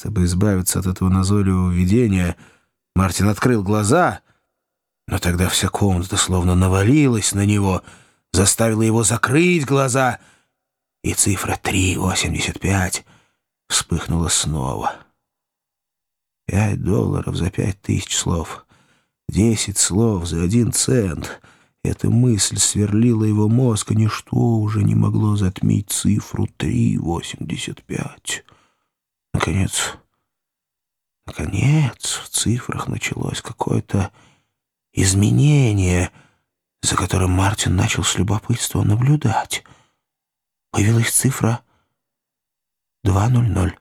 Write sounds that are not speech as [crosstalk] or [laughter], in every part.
Чтобы избавиться от этого назойливого видения, Мартин открыл глаза, но тогда вся комната словно навалилась на него, заставила его закрыть глаза, и цифра 3,85 вспыхнула снова. Пять долларов за пять тысяч слов. Десять слов за один цент. Эта мысль сверлила его мозг, и ничто уже не могло затмить цифру 3,85. Наконец, наконец, в цифрах началось какое-то изменение, за которым Мартин начал с любопытством наблюдать. Появилась цифра 200.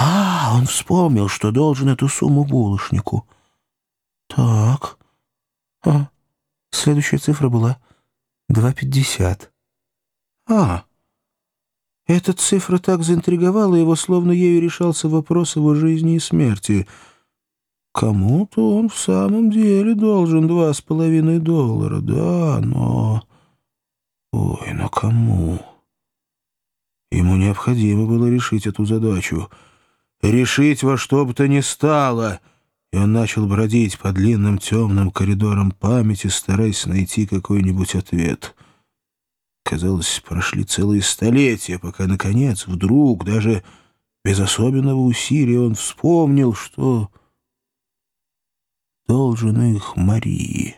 А, он вспомнил, что должен эту сумму булочнику. Так. А, следующая цифра была 2,50. А, эта цифра так заинтриговала его, словно ею решался вопрос его жизни и смерти. Кому-то он в самом деле должен два с половиной доллара, да, но... Ой, но кому? Ему необходимо было решить эту задачу. Решить во что бы то ни стало. И он начал бродить по длинным темным коридорам памяти, стараясь найти какой-нибудь ответ. Казалось, прошли целые столетия, пока, наконец, вдруг, даже без особенного усилия, он вспомнил, что должен их Марии.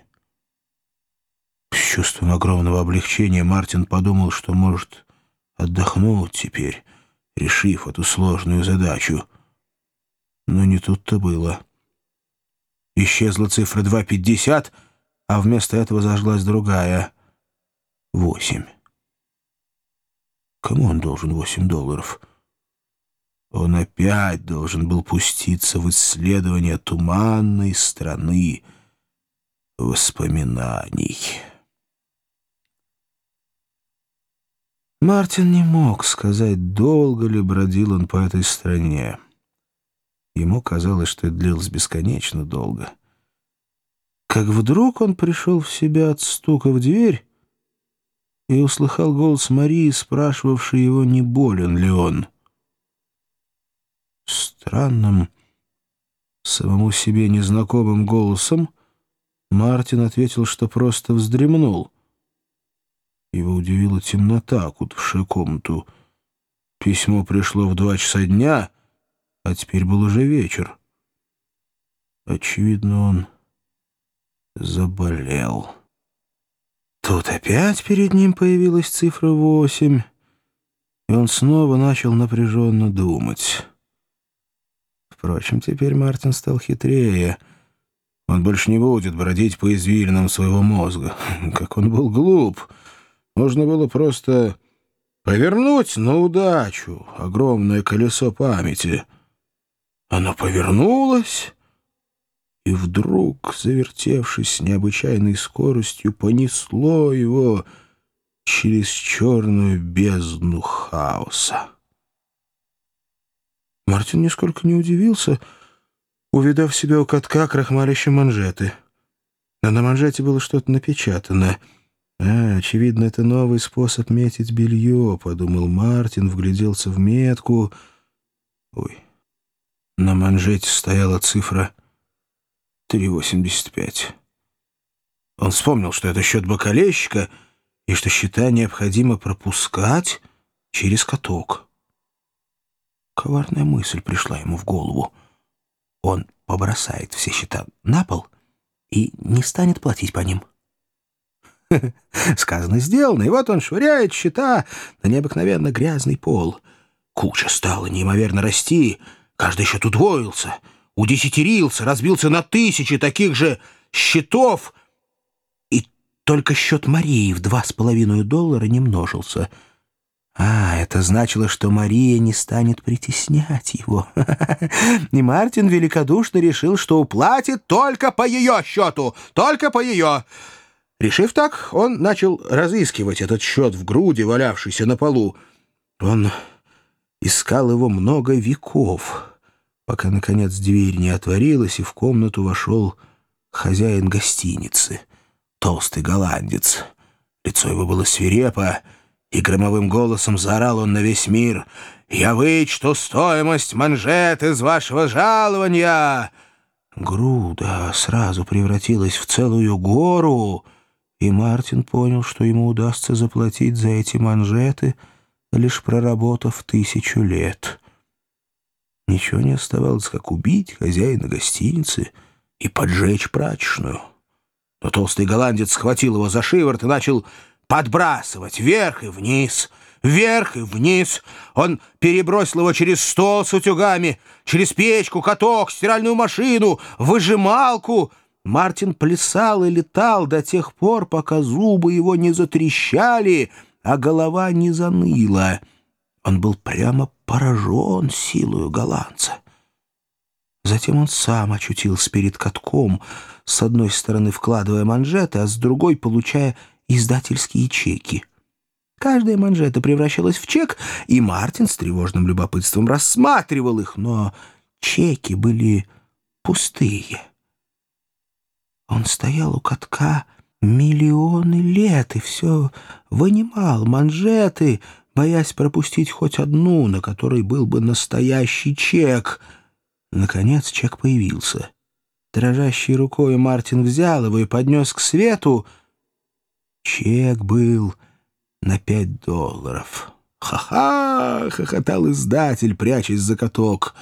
С чувством огромного облегчения Мартин подумал, что может отдохнуть теперь, решив эту сложную задачу. Но не тут-то было. Исчезла цифра 2,50, а вместо этого зажглась другая — 8. Кому он должен 8 долларов? Он опять должен был пуститься в исследование туманной страны воспоминаний. Мартин не мог сказать, долго ли бродил он по этой стране. Ему казалось, что это длилось бесконечно долго. Как вдруг он пришел в себя от стука в дверь и услыхал голос Марии, спрашивавший его, не болен ли он. Странным, самому себе незнакомым голосом Мартин ответил, что просто вздремнул — его удивила темнота, окутавшая комнату. Письмо пришло в два часа дня, а теперь был уже вечер. Очевидно, он заболел. Тут опять перед ним появилась цифра восемь, и он снова начал напряженно думать. Впрочем, теперь Мартин стал хитрее. Он больше не будет бродить по извилинам своего мозга. [laughs] Как он был глуп! Нужно было просто повернуть на удачу огромное колесо памяти. Оно повернулось, и вдруг, завертевшись с необычайной скоростью, понесло его через черную бездну хаоса. Мартин нисколько не удивился, увидав себя у катка крахмалища манжеты. А на манжете было что-то напечатано — «А, очевидно, это новый способ метить белье», — подумал Мартин, вгляделся в метку. Ой, на манжете стояла цифра 3,85. Он вспомнил, что это счет бокалейщика и что счета необходимо пропускать через каток. Коварная мысль пришла ему в голову. Он побросает все счета на пол и не станет платить по ним. [laughs] Сказано, сделано, и вот он швыряет счета на необыкновенно грязный пол. Куча стала неимоверно расти, каждый счет удвоился, удесятерился, разбился на тысячи таких же счетов, и только счет Марии в два с половиной доллара не множился. А, это значило, что Мария не станет притеснять его. [laughs] И Мартин великодушно решил, что уплатит только по ее счету, только по ее... Решив так, он начал разыскивать этот счет в груди, валявшийся на полу. Он искал его много веков, пока, наконец, дверь не отворилась, и в комнату вошел хозяин гостиницы, толстый голландец. Лицо его было свирепо, и громовым голосом заорал он на весь мир. Я вычту стоимость манжет из вашего жалования!» Груда сразу превратилась в целую гору, и Мартин понял, что ему удастся заплатить за эти манжеты, лишь проработав тысячу лет. Ничего не оставалось, как убить хозяина гостиницы и поджечь прачечную. Но толстый голландец схватил его за шиворот и начал подбрасывать вверх и вниз, вверх и вниз. Он перебросил его через стол с утюгами, через печку, каток, стиральную машину, выжималку. Мартин плясал и летал до тех пор, пока зубы его не затрещали, а голова не заныла. Он был прямо поражен силою голландца. Затем он сам очутился перед катком, с одной стороны вкладывая манжеты, а с другой получая издательские чеки. Каждая манжета превращалась в чек, и Мартин с тревожным любопытством рассматривал их, но чеки были пустые. Он стоял у катка миллионы лет и все вынимал манжеты, боясь пропустить хоть одну, на которой был бы настоящий чек. Наконец чек появился. Дрожащей рукой Мартин взял его и поднес к свету. Чек был на пять долларов. «Ха-ха!» — хохотал издатель, прячась за каток.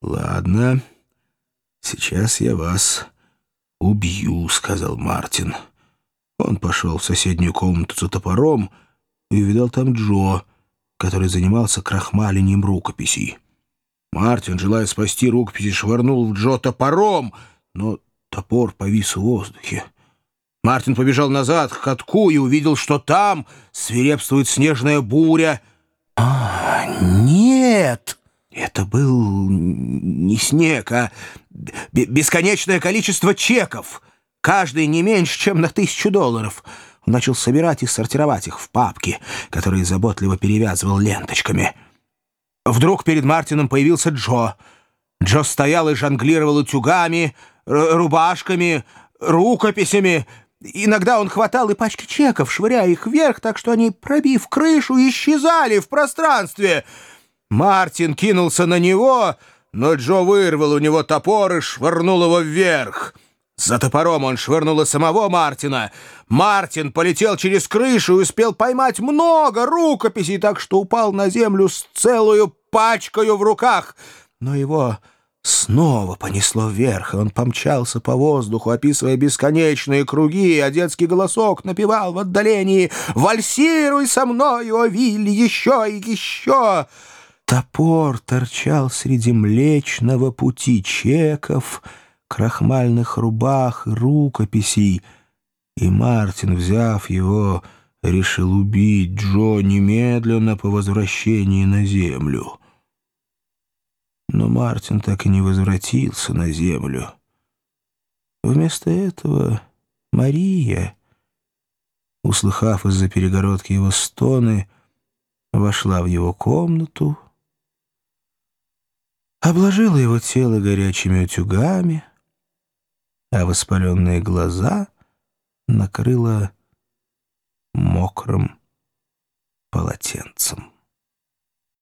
«Ладно, сейчас я вас убью», — сказал Мартин. Он пошел в соседнюю комнату за топором и увидел там Джо, который занимался крахмалением рукописей. Мартин, желая спасти рукописи, швырнул в Джо топором, но топор повис в воздухе. Мартин побежал назад к катку и увидел, что там свирепствует снежная буря. А, нет! Это был не снег, а бесконечное количество чеков, каждый не меньше, чем на тысячу долларов. Начал собирать и сортировать их в папки, которые заботливо перевязывал ленточками. Вдруг перед Мартином появился Джо. Джо стоял и жонглировал утюгами, рубашками, рукописями, Иногда он хватал и пачки чеков, швыряя их вверх, так что они, пробив крышу, исчезали в пространстве. Мартин кинулся на него, но Джо вырвал у него топор и швырнул его вверх. За топором он швырнул и самого Мартина. Мартин полетел через крышу и успел поймать много рукописей, так что упал на землю с целую пачкою в руках. Но его Снова понесло вверх, и он помчался по воздуху, описывая бесконечные круги, а детский голосок напевал в отдалении «Вальсируй со мной, о Вилли, еще и еще!» Топор торчал среди млечного пути чеков, крахмальных рубах и рукописей, и Мартин, взяв его, решил убить Джо немедленно по возвращении на землю. Но Мартин так и не возвратился на землю. Вместо этого Мария, услыхав из-за перегородки его стоны, вошла в его комнату, обложила его тело горячими утюгами, а воспаленные глаза накрыла мокрым полотенцем.